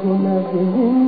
ಗುಣ ಗುಣ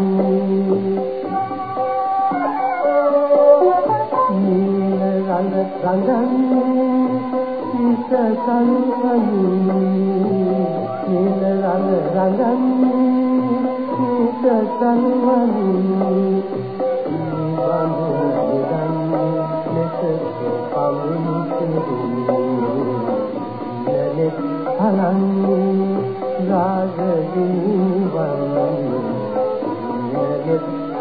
රඟ රඟන් ඉත සංවනි නිල රඟ රඟන් ඉත සංවනි අනන්‍ය රාග දීවන්නේ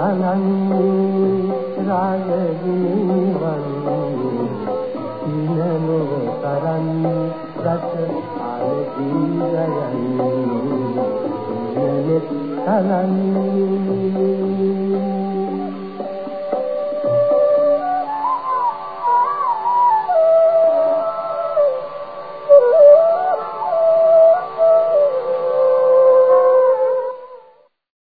අනන්නේ රාග ගිනිවන්නේ ඊනමව තරන්නේ දස ආලේ දීරයන්නේ ඊනෙත් තරන්නේ